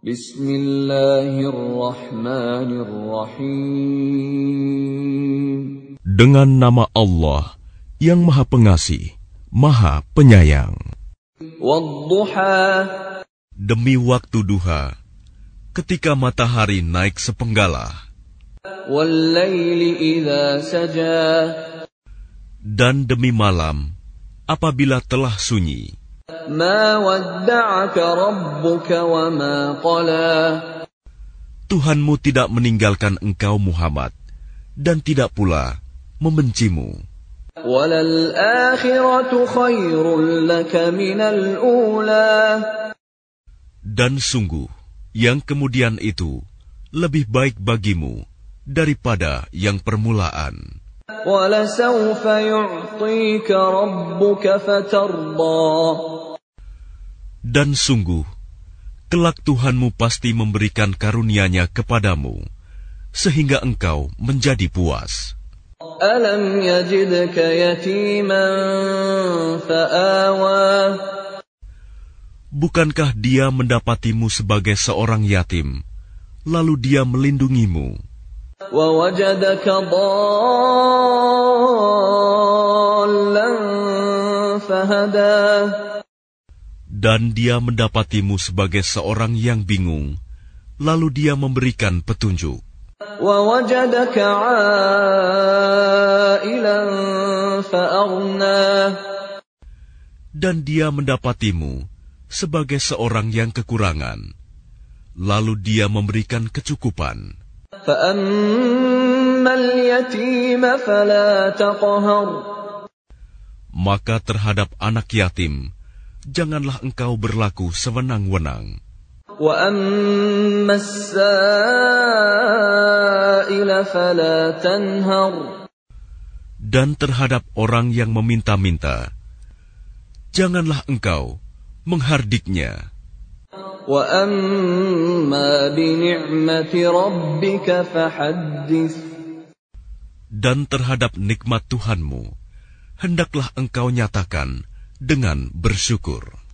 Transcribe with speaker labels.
Speaker 1: Bismillahirrahmanirrahim.
Speaker 2: Dengan nama Allah yang Maha Pengasih, Maha Penyayang.
Speaker 1: Wadduha.
Speaker 2: Demi waktu duha, ketika matahari naik sepenggalah. Dan demi malam, apabila telah sunyi. Tuhanmu tidak meninggalkan engkau Muhammad dan tidak pula membencimu.
Speaker 1: وَلَلْآخِرَةُ خَيْرٌ لَكَ مِنَ الْأُولَى
Speaker 2: Dan sungguh, yang kemudian itu lebih baik bagimu daripada yang permulaan.
Speaker 1: وَلَسَوْفَ يُعْطِيكَ رَبُّكَ فَتَرْضَى
Speaker 2: dan sungguh, kelak Tuhanmu pasti memberikan karunia-Nya kepadamu, sehingga engkau menjadi puas.
Speaker 1: Alam yajidka yatiman fa'awa.
Speaker 2: Bukankah dia mendapatimu sebagai seorang yatim, lalu dia melindungimu?
Speaker 1: Wawajadaka
Speaker 2: dan dia mendapatimu sebagai seorang yang bingung, lalu dia memberikan petunjuk. Dan dia mendapatimu sebagai seorang yang kekurangan, lalu dia memberikan kecukupan. Maka terhadap anak yatim, janganlah engkau berlaku sewenang-wenang. Dan terhadap orang yang meminta-minta, janganlah engkau menghardiknya. Dan terhadap nikmat Tuhanmu, hendaklah engkau nyatakan dengan bersyukur.